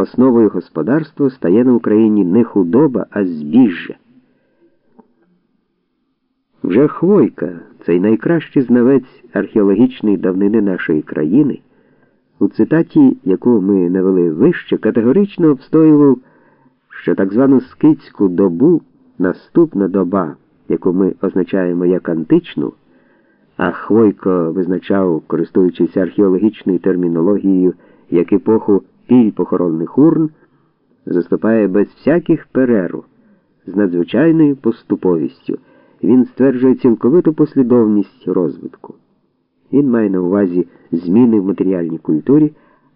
основою господарства стає на Україні не худоба, а збіжжя. Вже Хвойка, цей найкращий знавець археологічної давнини нашої країни, у цитаті, яку ми навели вище, категорично обстоював, що так звану скитську добу наступна доба, яку ми означаємо як античну, а Хвойко визначав, користуючись археологічною термінологією, як епоху піль похоронних урн, заступає без всяких перерв з надзвичайною поступовістю. Він стверджує цілковиту послідовність розвитку. Він має на увазі зміни в матеріальній культурі,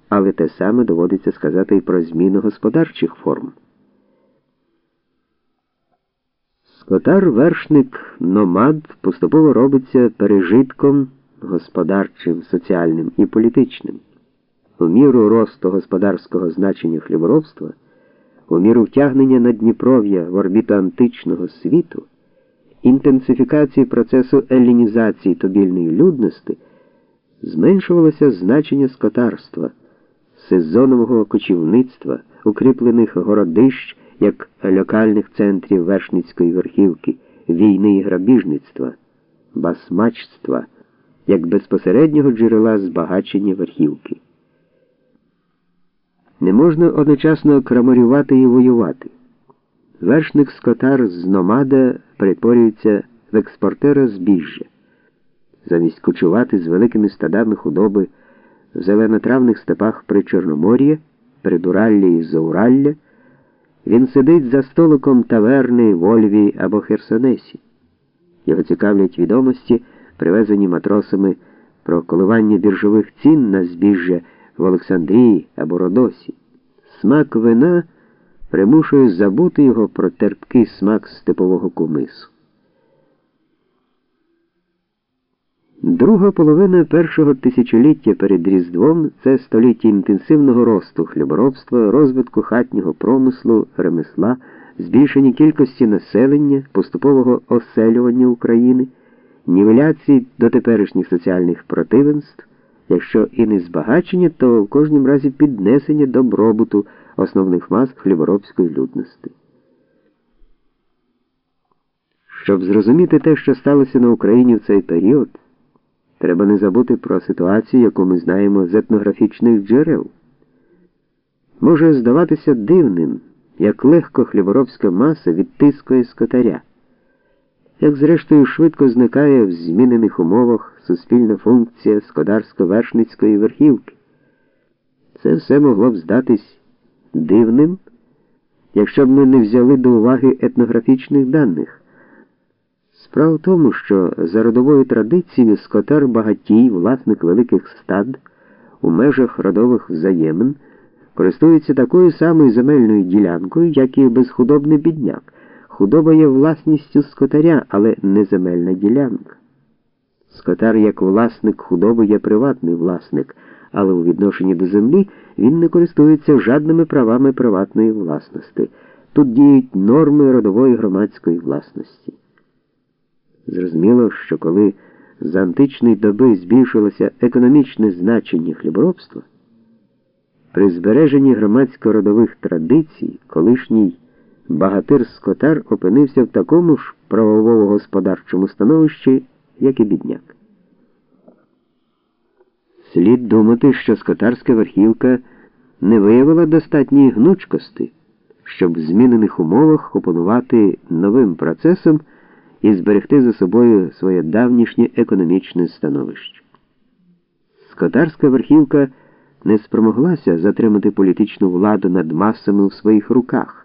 але те саме доводиться сказати і про зміну господарчих форм. Скотар вершник номад поступово робиться пережитком господарчим, соціальним і політичним. У міру росту господарського значення хліборобства, у міру втягнення на Дніпров'я в орбіту античного світу, інтенсифікації процесу елінізації тобільної людності зменшувалося значення скотарства, сезонового кочівництва, укріплених городищ як локальних центрів вершницької верхівки, війни і грабіжництва, басмачства, як безпосереднього джерела збагачення верхівки. Не можна одночасно крамарювати і воювати. Вершник скотар з номада перетворюється в експортера збіжжя. Замість кучувати з великими стадами худоби в зеленотравних степах при Чорномор'ї, Придураллі і Зауралля, він сидить за столиком таверни в Ольві або Херсонесі. Його цікавлять відомості, привезені матросами про коливання біржових цін на збіжжя в Олександрії або Родосі. Смак вина примушує забути його про терпкий смак степового кумису. Друга половина першого тисячоліття перед Різдвом це століття інтенсивного росту хліборобства, розвитку хатнього промислу, ремесла, збільшення кількості населення, поступового оселювання України, нівеляції до теперішніх соціальних противенств, якщо і не збагачення, то в кожнім разі піднесення добробуту основних мас хліборобської людності. Щоб зрозуміти те, що сталося на Україні в цей період. Треба не забути про ситуацію, яку ми знаємо з етнографічних джерел. Може здаватися дивним, як легко хліборобська маса відтискує скотаря, як зрештою швидко зникає в змінених умовах суспільна функція скодарсько-вершницької верхівки. Це все могло б здатись дивним, якщо б ми не взяли до уваги етнографічних даних. Справа в тому, що за родовою традицією скотар багатій, власник великих стад, у межах родових взаємин, користується такою самою земельною ділянкою, як і безхудобний бідняк. Худоба є власністю скотаря, але не земельна ділянка. Скотар, як власник худоби, є приватний власник, але у відношенні до землі він не користується жадними правами приватної власності. Тут діють норми родової громадської власності. Зрозуміло, що коли з античної доби збільшилося економічне значення хліборобства, при збереженні громадсько-родових традицій колишній багатир скотар опинився в такому ж правово-господарчому становищі, як і бідняк. Слід думати, що скотарська верхівка не виявила достатньої гнучкості, щоб в змінених умовах опанувати новим процесом і зберегти за собою своє давнішнє економічне становище. Скотарська верхівка не спромоглася затримати політичну владу над масами в своїх руках,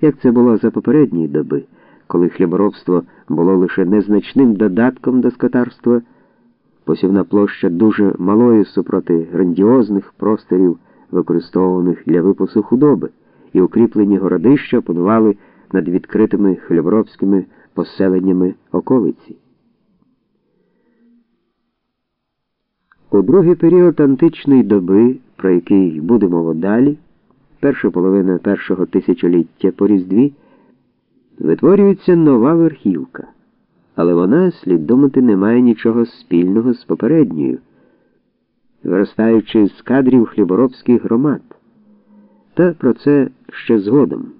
як це було за попередні доби, коли хліборобство було лише незначним додатком до скотарства, посівна площа дуже малою супроти грандіозних просторів, використовуваних для випасу худоби, і укріплені городища панували над відкритими хліборобськими поселеннями околиці. У другий період античної доби, про який буде мова далі, перша половина першого тисячоліття по різдві, витворюється нова верхівка, але вона, слід думати, не має нічого спільного з попередньою, виростаючи з кадрів хліборобських громад. Та про це ще згодом.